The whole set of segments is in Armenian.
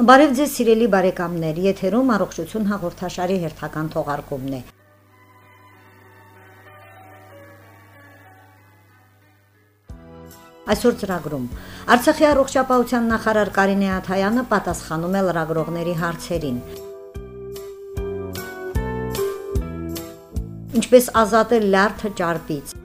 Բարև ձեզ սիրելի բարեկամներ, եթերում առողջություն հաղորդաշարի հերթական թողարկումն է։ Այսօր ծրագրում. Արցախի առողջապահության նախարար Կարինե Աթայանը պատասխանում է լրագրողների հարցերին։ Ինչպես ազատել լարթը ճարպից։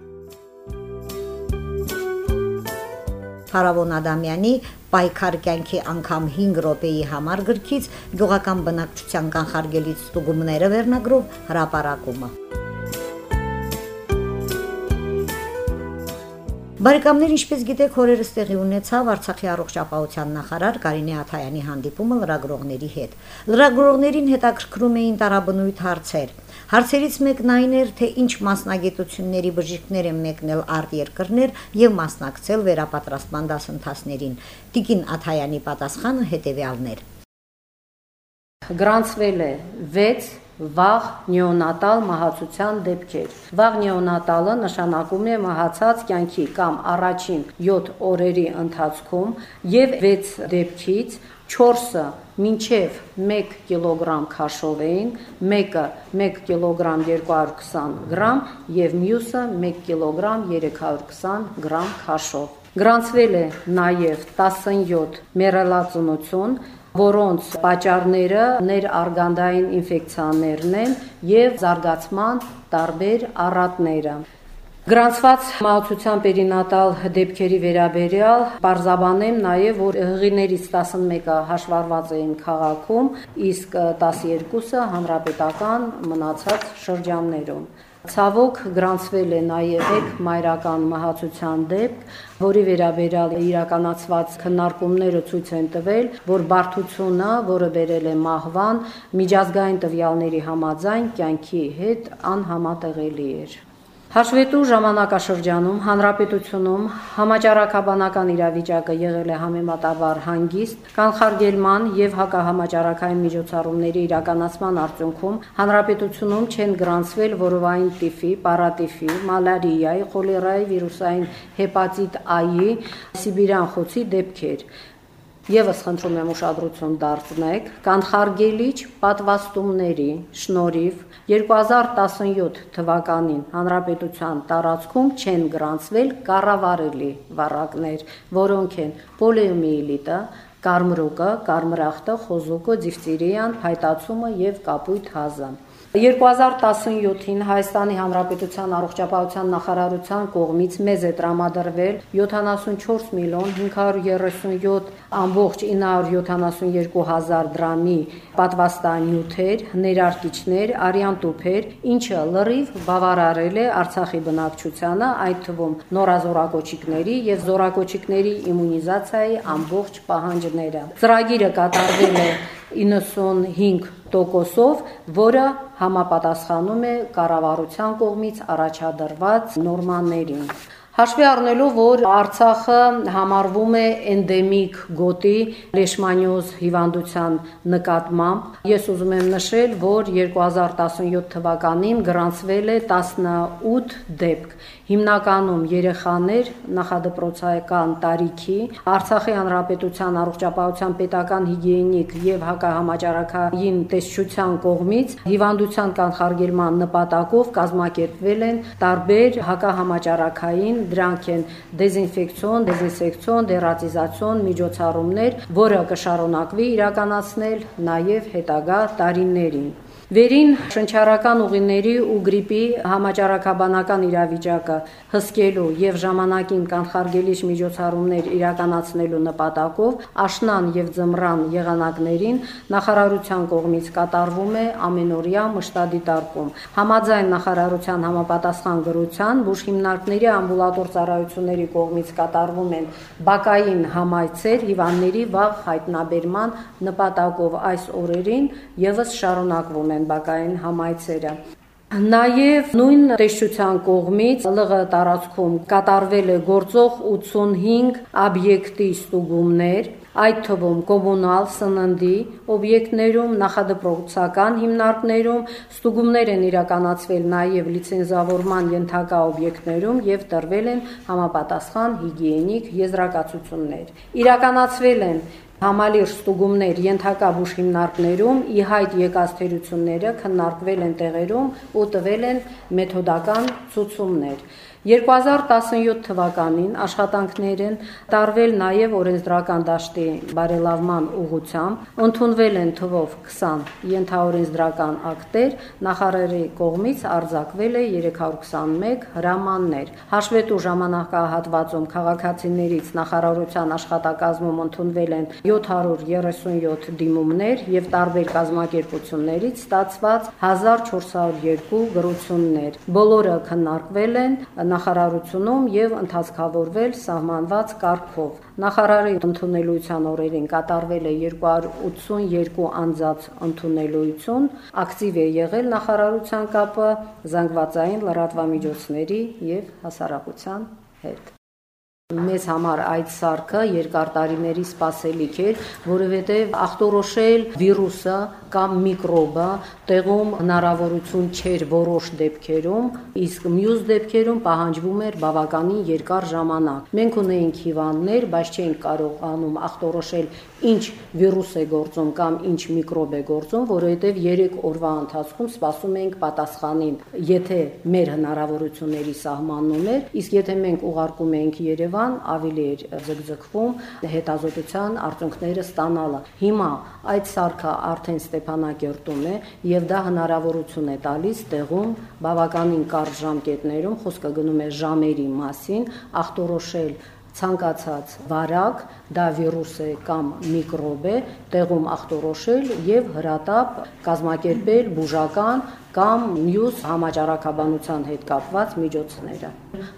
Փարավոն Ադամյանի պայքար կյանքի անգամ 5 րոպեի համար գրքից գյուղական բնակչության կանխարգելից ստուգումները վերնագրով հրապարակումը։ Բարեկամներ, ինչպես գիտեք, օրերս տեղի ունեցավ Արցախի առողջապահության նախարար Կարինե Աթայանի հանդիպումը լրագրողների հետ։ Լրագրողներին հետաքրքրում էին տարաբնույթ հարցեր։ Հարցերից մեկն այն էր, թե ինչ մասնագիտությունների բժիշկներ են մեկնել արտերկրներ եւ մասնակցել վերապատրաստման դասընթացներին։ Տիկին Աթայանի պատասխանը հետեւյալն էր. Գրանցվել է 6 վաղ նեոնատալ մահացության դեպքեր։ Վաղ նեոնատալը նշանակում է մահացած կյանքի կամ առաջին 7 օրերի ընթացքում եւ 6 դեպքից 4-ը մինչև 1 կիլոգրամ քաշով էին, մեկը 1 կիլոգրամ 220 գրամ եւ մյուսը 1 կիլոգրամ 320 գրամ քաշով։ Գրանցվել է նաև 17 մերելածնություն, որոնց պատճառները ներարգանդային ինֆեկցիաներն են եւ զարգացման տարբեր առատները։ Գրանցված մահացության պերինատալ դեպքերի վերաբերյալ բարձաբանեմ նաև, որ հղիներից 11-ը հաշվառված էին քաղաքում, իսկ 12-ը հանրապետական մնացած շրջաններում։ Ցավոք գրանցվել է նաև եկ մայրական մահացության դեպք, որի վերաբերյալ իրականացված քննարկումները ցույց են տվել, որ բարդությունը, որը բերել է մահվան, միջազգային տվյալների համաձայն կյանքի հետ անհամատեղելի էր։ Հաշվետու ժամանակաշրջանում հանրապետությունում համաճարակաբանական իրավիճակը եղել է համեմատաբար հանգիստ, կանխարգելման եւ հակահամաճարակային միջոցառումների իրականացման արդյունքում հանրապետությունում չեն գրանցվել որովային տիֆի, պարատիֆի, մալարիայի, խոլերայի վիրուսային հեպատիտ A-ի, սիբիրյան խոցի դեպքեր։ Եվս խնդրում եմ ուշադրություն դարձնեք կանխարգելիչ պատվաստումների շնորհիվ 2017 թվականին հանրապետության տարածքում չեն գրանցվել կառավարելի վառակներ, որոնք են պոլիոմիելիտը, կարմրուկը, կարմրախտը, խոզուկը, դիֆտերիան, փայտացումը եւ կապույտ հազը։ 2017-ին Հայաստանի Հանրապետության առողջապահության նախարարության կողմից մեզ է տրամադրվել 74 միլիոն 537 ամբողջ 972 հազար դրամի պատվաստանյութեր, ներարկիչներ, արյան տուփեր, ինչը լրիվ բավարարել է Արցախի բնակչությանը, այդ թվում նորազորակոչիկների եւ զորակոչիկների իմունիզացիայի ամբողջ պահանջները։ Ծրագիրը կատարվել է 95%-ով, որը համապատասխանում է կառավարության կողմից առաջադրված նորմաներին։ Հաշվի առնելով, որ Արցախը համարվում է էնդեմիկ գոտի լեշմանիոզ հիվանդության նկատմամբ, ես ուզում եմ նշել, որ 2017 թվականին գրանցվել է 18 դեպք, հիմնականում երեխաներ նախադպրոցական տարիքի, Արցախի հանրապետության առողջապահության պետական հիգիենիկ եւ հակահամաճարակային տեսչության կողմից հիվանդության կանխարգելման նպատակով կազմակերպվել են տարբեր հակահամաճարակային դրանք են դեզինֆեկցիոն, դեզինսեկցիոն, դերատիզացիոն միջոցառումներ, որը կշարունակվի իրականացնել նաև հետագա տարիներին։ Վերին շնչառական ուղիների ու գրիպի համաճարակաբանական իրավիճակը հսկելու եւ ժամանակին կանխարգելիչ միջոցառումներ իրականացնելու նպատակով աշնան եւ ձմռան եղանակներին նախարարության կողմից կատարվում է ամենօրյա մշտադիտարկում։ Համաձայն նախարարության համապատասխան գրության բուժ հիմնարկների ամբուլատոր ծառայությունների կողմից կատարվում են բակային համայցեր հիվանդների վաղ հայտնաբերման նպատակով այս օրերին եւս շարունակվում են բակային համայցերը։ Նաև նույն տեսչության կողմից ԼՂ տարածքում կատարվել է գործող 85 օբյեկտի ստուգումներ, այդ թվում կոմունալ սննդի օբյեկտներում, նախադպրոցական հիմնարկներում ստուգումներ են իրականացվել նաև լիցենզավորման ենթակա օբյեկտներում եւ տրվել են համապատասխան հիգիենիկ եզրակացություններ։ Իրականացվել են Համալիր ստուգումներ ենթակա բուժ հիմնարկներում ի հայտ եկած թերությունները քննարկվել են տեղերում ու տվել են մեթոդական ցուցումներ։ 2017 թվականին աշխատանքներ են տարվել նաև օրենսդրական դաշտի բարելավման ուղղությամբ, ընդունվել են թվով 20 ենթաօրենսդրական ակտեր, նախարարի կողմից արձակվել է 321 հրամաններ։ Հաշվետու ժամանակահատվածում քաղաքացիներից նախարարության աշխատակազմում ընդունվել են 737 դիմումներ եւ տարբեր կազմակերպություններից ստացված 1402 գրություններ։ Բոլորը քննարկվել են նախարարությունում եւ ընթացքավորվել սահմանված կարգով։ Նախարարի ընդունելության օրերին կատարվել է 282 անձած ընդունելություն, ակտիվ է եղել նախարարության կապը զանգվածային լրատվամիջոցների եւ հասարակության հետ։ Մեզ համար այդ սարքը երկար տարիների սպասելիք էր, որովհետև ախտորոշել վիրուսը կամ միկրոբը տեղում հնարավորություն չէր որոշ դեպքերում, իսկ մյուս դեպքերում պահանջվում էր բավականին երկար ժամանակ։ Մենք ունեինք հիվանդներ, բայց չէինք կարողանում ախտորոշել ինչ վիրուս է գործում կամ ինչ միկրոբ է գործում, որովհետև 3 օրվա ընթացքում սպասում էինք պատասխանին, եթե մեր հնարավորությունների սահմանում էր, իսկ եթե մենք ուղարկում էինք Երևան ավելի էր ձգձգվում հետազոտության արդյունքները ստանալը։ Հիմա այդ սարքը արդեն Ստեփանակերտում է եւ դա հնարավորություն է տալիս տեղում բավականին կարճ ժամկետներում խոսքը գնում է ժամերի մասին, ախտորոշել ցանկացած վարակ, դա վիրուս է կամ միկրոբ է, տեղում ախտորոշել եւ հրատապ կազմակերպել բուժական կամ մյուս համաճարակաբանության հետ կապված միջոցները։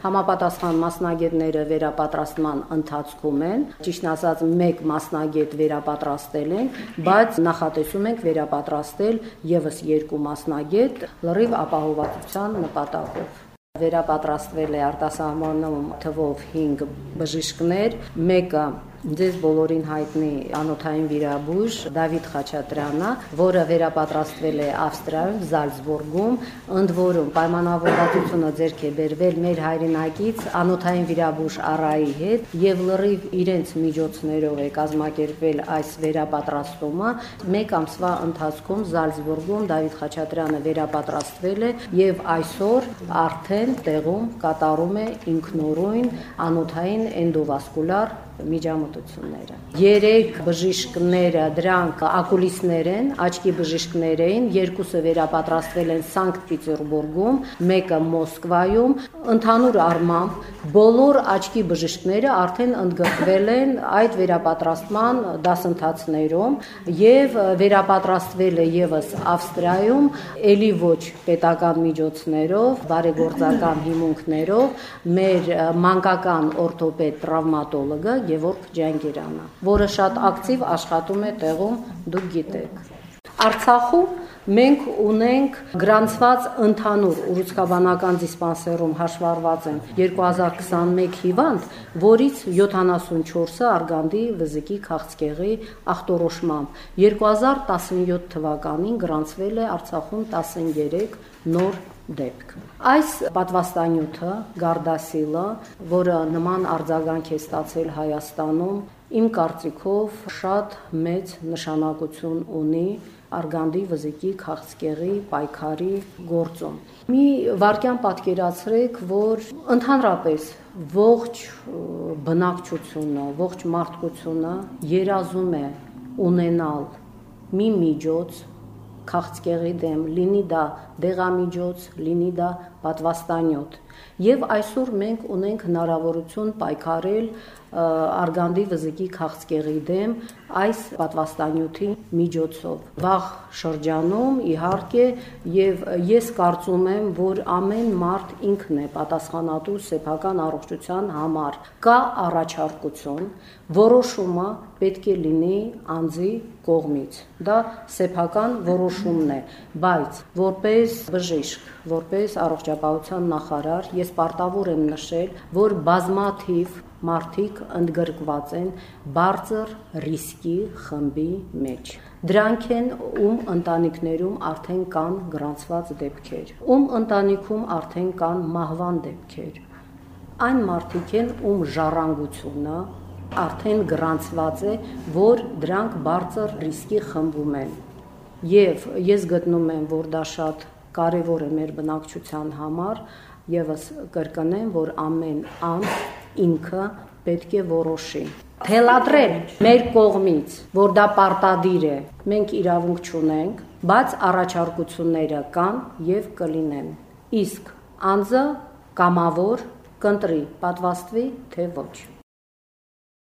Համապատասխան մասնագետները վերապատրաստման ընթացքում են, ճիշտ ասած, մեկ մասնագետ վերապատրաստել են, բայց նախատեսում ենք վերապատրաստել եւս երկու մասնագետ լրիվ ապահովվածության նպատակով վերապատրաստվել է արտասահմանում թվով 5 բժիշկներ, մեկը Ձեզ բոլորին հայտնի անոթային վիրաբույժ Դավիթ Խաչատրյանը, որը վերապատրաստվել է Ավստրիայում, Զալցբուրգում, ընդ որում պայմանավորվածությունը ձեռք է բերվել մեր հայրենակից անոթային վիրաբույժ Արայի հետ եւ լրիվ իրենց միջոցներով է կազմակերպվել այս վերապատրաստումը։ Մեկ ամսվա ընթացքում Զալցբուրգում Դավիթ Խաչատրյանը վերապատրաստվել է եւ այսօր արդեն տեղում կատարում է ինքնուրույն անոթային էնդովասկուլար միջամտությունները։ Երեք բժիշկները դրանք ակուլիսներ են, աչքի բժիշկներ էին, երկուսը վերապատրաստվել են Սանկտ Պետերբուրգում, մեկը Մոսկվայում, ընդհանուր առմամբ բոլոր աչքի բժիշկները արդեն ընդգրկվել են այդ վերապատրաստման դասընթացներում եւ վերապատրաստվել է եւս Ավստրիայում, ելի ոչ պետական միջոցներով, բարեգործական հիմունքներով մեր մանկական օրթոպեդ տրավմատոլոգը Գևորգ Ջանգիրյանը, որը շատ ակտիվ աշխատում է տեղում, դուք գիտեք։ Արցախում մենք ունենք գրանցված ընդհանուր ուռուցքաբանական դիսպանսերում հաշվառված են 2021 հիվանդ, որից 74-ը արգանդի վզիկի քաղցկեղի ախտորոշմամբ։ 2017 թվականին գրանցվել է Արցախում 13 նոր դեպք։ Այս պատվաստանյութը Գարդասիլը, որը նման արձագանք է ստացել Հայաստանում, իմ կարծիքով շատ մեծ նշանակություն ունի արգանդի վզիկի քաղցկեղի պայքարի գործում։ Մի վարքյան պատկերացրեք, որ ընդհանրապես ողջ բնակչությունը, ողջ մարդկությունը երազում է ունենալ մի միջոց, քաղցկեղի դեմ, լինի դա դեղամիջոց, լինի դա պատվաստանյութ։ Եվ այսօր մենք ունենք հնարավորություն պայքարել արգանդի վզիկի քաղցկեղի դեմ այս պատվաստանյութի միջոցով։ Վաղ շրջանում իհարկե եւ ես կարծում եմ, որ ամեն մարդ ինքն է պատասխանատու սեփական առողջության համար։ Կա առաջարկություն, որոշումը պետք է լինի անձի կողմից։ Դա սեփական որոշումն է, բայց որպես բժիշկ, որպես առողջապահության նախարար ես պարտավոր եմ նշել, որ բազմաթիվ մարդիկ ընդգրկված են բարձր ռիսկի խմբի մեջ։ Դրանք են ում ընտանիքներում արդեն կան գրանցված դեպքեր, ում ընտանիքում արդեն կան մահվան դեպքեր։ Այն մարդիկ են, ում ժառանգությունը արդեն գրանցված է, որ դրանք բարձր ռիսկի խմբում են։ Եվ ես գտնում եմ, որ դա շատ կարևոր է մեր բնակչության համար, եւս կրկնեմ, որ ամեն անձ ինքը պետք է որոշի թելադրել մեր կողմից, որ դա պարտադիր է, մենք իրավունք չունենք, բայց առաջարկությունները կան եւ կլինեն։ Իսկ անձը կամավոր կընտրի, պատվաստվի, թե ոչ։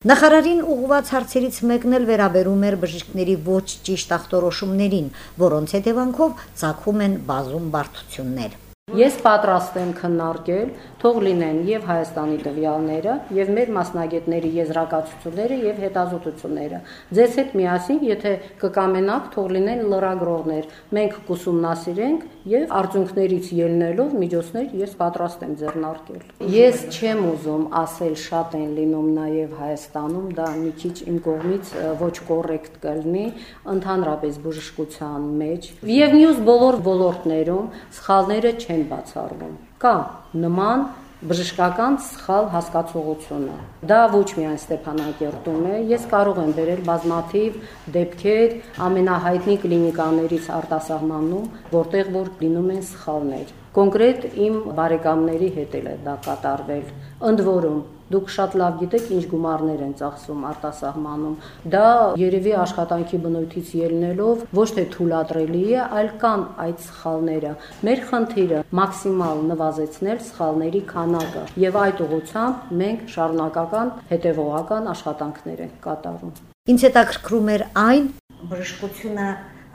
Նախարարին ուղղված հարցերից մեկն էլ վերաբերում էր բժիշկների ոչ ճիշտ ախտորոշումներին, որոնց հետևանքով ցակում են բազում բարդություններ։ Ես պատրաստ եմ քննարկել, թող լինեն եւ Հայաստանի տվյալները, եւ մեր մասնագետների եզրակացությունները եւ հետազոտությունները։ Ձեզ հետ միասին, եթե կկամենաք, թող լինեն լրագրողներ։ Մենք կուսումնասիրենք եւ արդյունքներից ելնելով միջոցներ ես պատրաստ եմ ձեռնարկել։ Ես չեմ ուզում ասել շատ են լինում նաեւ Հայաստանում, դա մի քիչ իմ կողմից ոչ կոռեկտ կլինի ընդհանրապես բժշկության մեջ եւ մյուս բոլոր ոլորտներում սխալները չեն բացառվում։ Կա նման բժշկական սխալ հասկացողությունը։ Դա ոչ միայն Ստեփանակերտում է, ես կարող եմ վերել բազմաթիվ դեպքեր ամենահայտնի կլինիկաներից արտասահմանում, որտեղ որ լինում են սխալներ։ Կոնկրետ իմ բարեկամների հետ էլ է դա կատարվել։ Ընդ որում Դուք շատ լավ գիտեք ինչ գումարներ են ծախսում արտասահմանում։ Դա երևի աշխատանքի բնույթից ելնելով ոչ թե թույլատրելի է, այլ կան այդ սխալները։ Մեր խնդիրը մաքսիմալ նվազեցնել սխալների քանակը եւ այդ ուղղությամբ մենք շարունակական հետեւողական աշխատանքներ ենք կատարում։ Ինչ հետաքրքրում էր այն բժշկությունը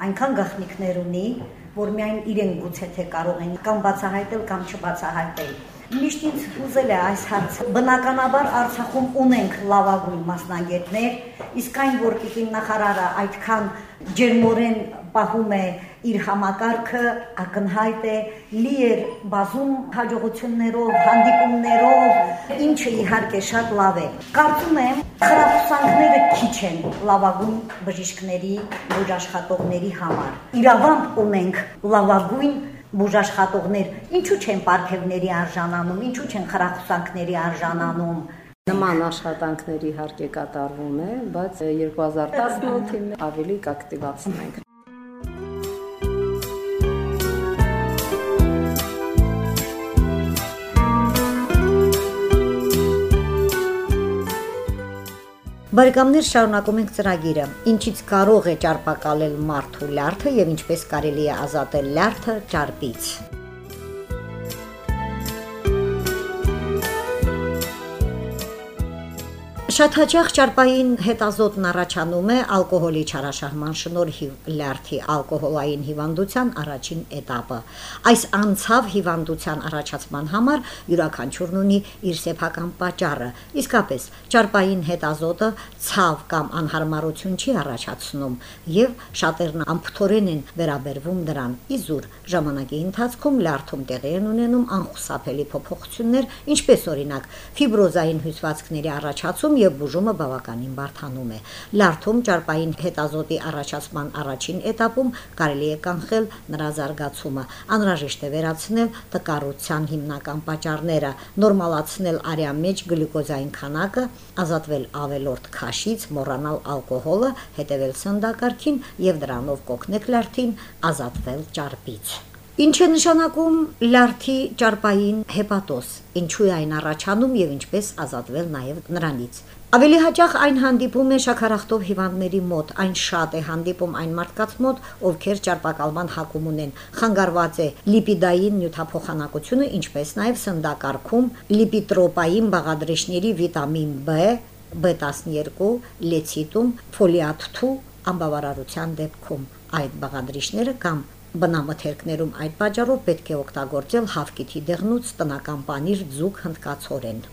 այնքան գաղտնիքներ ունի, որ միայն իրեն գուցե թե կարող են կամ բացահայտել կամ չբացահայտել Միշտ ինձ ուզել է այս հարցը։ Բնականաբար Արցախում ունենք լավագույն մասնագետներ, իսկ այն որ պիտի նախարարը այդքան ջերմորեն պահում է իր համակարգը ակնհայտ է լի էր բազում հաջողություններով, հանդիպումներով, ինչը իհարկե շատ լավ է։ Կարծում եմ, խրախուսանքները քիչ են լավագույն բժիշկների, ոչ աշխատողների համար։ Իրավամբ ունենք լավագույն բուժաշխատողներ ինչու չեն պարգևների արժանանում, ինչու չեն խրախուսանքների արժանանում։ Նման աշխատանքների իհարկե կատարվում է, բայց 2018-ին ավելի կակտիվացնենք։ Բարեկամներ շարունակում ենք ծրագիրը։ Ինչից կարող է ճարպակալել մարդու լյարդը եւ ինչպես կարելի է ազատել լյարդը ճարպից։ Շատ հաճախ ճարպային հետազոտն առաջանում է ալկոհոլի չարաշահման շնորհիվ լյարդի ալկոհոլային հիվանդության առաջին этаպը։ Այս անցավ հիվանդության առաջացման համար յուրաքանչյուրն ունի իր սեփական պատճառը։ Իսկապես, ճարպային հետազոտը ցավ կամ անհարմարություն չի առաջացնում, եւ շատերն ամփոփորեն են վերաբերվում դրան։ Իզուր ժամանակի ընթացքում լյարդում տեղի են ունենում անխուսափելի փոփոխություններ, ինչպես օրինակ ֆիբրոզային հյուսվածքների առաջացում եւ բուժումը բավականին բարթանում է։ Լարթում ճարպային հետազոտի առաջացման առաջին этаպում կարելի է կանխել նրա զարգացումը, անհրաժեշտ է վերացնել տկարության հիմնական պատճառները, նորմալացնել արյան մեջ գլյուկոզային քանակը, ազատվել ավելորդ քաշից, մոռանալ ալկոհոլը, հետևել սննդակարգին եւ դրանով կոգնել լարթին, ազատվել ճարպից։ Ինչ է նշանակում լարթի ճարպային հեպատոզ, ինչու է այն առաջանում եւ ինչպես ազատվել նաեւ նրանից։ Ավելի հաճախ այն հանդիպում է շաքարախտով հիվանդների մոտ, այն շատ է հանդիպում այն մարդկանց մոտ, ովքեր ճարպակալման հակում ունեն։ Խանգարված է լիպիդային նյութափոխանակությունը, ինչպես նաեւ սննդակարգում լիպիտրոպային բաղադրիչների վիտամին B, B12, լեցիտում, ֆոլիատ 2 անբավարարության դեպքում այդ բաղադրիչները կամ Բնամթերքներում այդ պատճառով պետք է օգտագործել հավկիթի դեղնուց տնական պանիր ձուկ հնդկացորեն։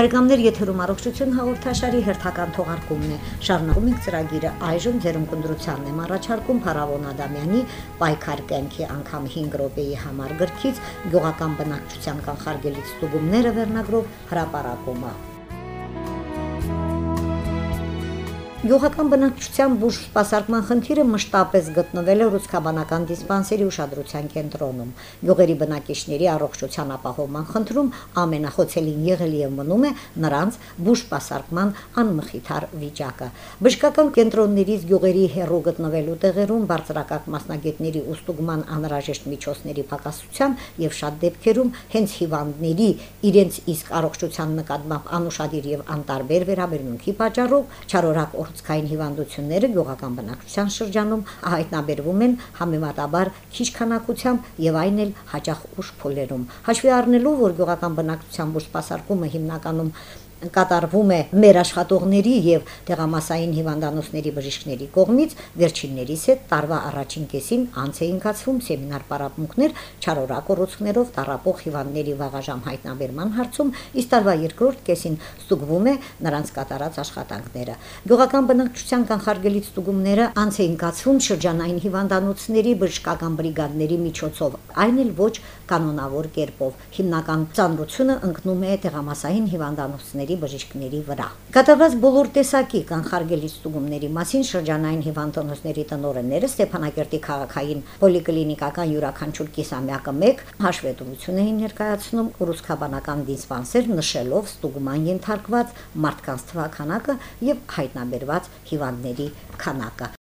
Բարեկամներ եթերում առողջություն հաղորդաշարի հերթական թողարկումն է։ Շարունակում ենք ծրագիրը այժմ ձերուն կնդրությանն եմ առաջարկում Փարավոն Ադամյանի Պայքար կենքի անգամ 5 րոպեի համար գրքից գյուղական բնակչության կանխարգելիչ ստուգումները վերնագրով հրապարակումը։ Գյուղական բնակչության բուժ սպասարկման խնդիրը մշտապես գտնվել է ռուսկաբանական դիսպանսերի ուշադրության կենտրոնում։ Գյուղերի բնակիչների առողջության ապահովման խնդրում ամենախոցելին եղել եւ մնում է նրանց բուժ սպասարկման անմխիթար վիճակը։ Բժշկական կենտրոններից գյուղերի հերո գտնվելու տեղերում բարձրակարգ մասնագետների ուստուգման անհրաժեշտ միջոցների պակասության եւ շատ դեպքերում հենց հիվանդների իրենց իսկ առողջության նկատմամբ անուշադիր եւ անտարբեր վերաբերմունքի պատճառով չարորակ կորցկային հիվանդությունները գյուղական բնակչության շրջանում հայտնաբերվում են համեմատաբար քիչ քանակությամբ եւ այն էլ հաճախ ուշ փոլերում։ Հաշվի առնելով, որ գյուղական բնակչության բուժ սպասարկումը հիմնականում կատարվում է մեր աշխատողների եւ տեղամասային հիվանդանոցների բժիշկների կողմից վերջիններիս հետ տարվա առաջին կեսին անց էին կացվում սեմինար պարապմունքներ չարորակ կոռուցքներով տարապող հիվանդների վաղաժամ հայտնաբերման հարցում իսկ տարվա երկրորդ կեսին ստուգվում է նրանց կատարած աշխատանքները գյուղական բնակչության կանխարգելիչ ստուգումները անց էին կացվում շրջանային հիվանդանոցների բժշկական բրիգադների միջոցով այն էլ ոչ կանոնավոր կերպով հիմնական ծանրությունը ընկնում է տեղամասային հիվանդանոցների բժիշկների վրա։ Կատարված բոլոր տեսակի կանխարգելիչ ստուգումների մասին շրջանային հիվանդանոցների տնօրենները Ստեփանակերտի քաղաքային պոլիկլինիկական յուրաքանչյուր կիսամյակը 1 հաշվետվություն էին ներկայացնում ռուսկաբանական դիսպանսեր նշելով ստուգման ենթարկված մարդկանց թվականակը եւ հայտնաբերված հիվանդների քանակը։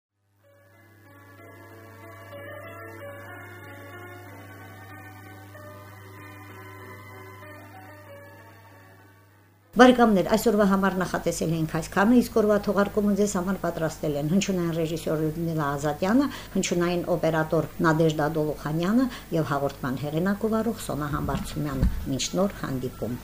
Բարեկամներ, այսօրվա համար նախատեսել ենք այսքանը, իսկ օրվա թողարկումը ձեզ համար պատրաստել են հնչյունային ռեժիսոր Լյուդմիլա Ազատյանը, հնչյունային օպերատոր Նադեժդա Դոլուխանյանը եւ հաղորդման հեղինակ ով Սոնա Համբարձումյանը։ Մինչ նոր հանդիպում։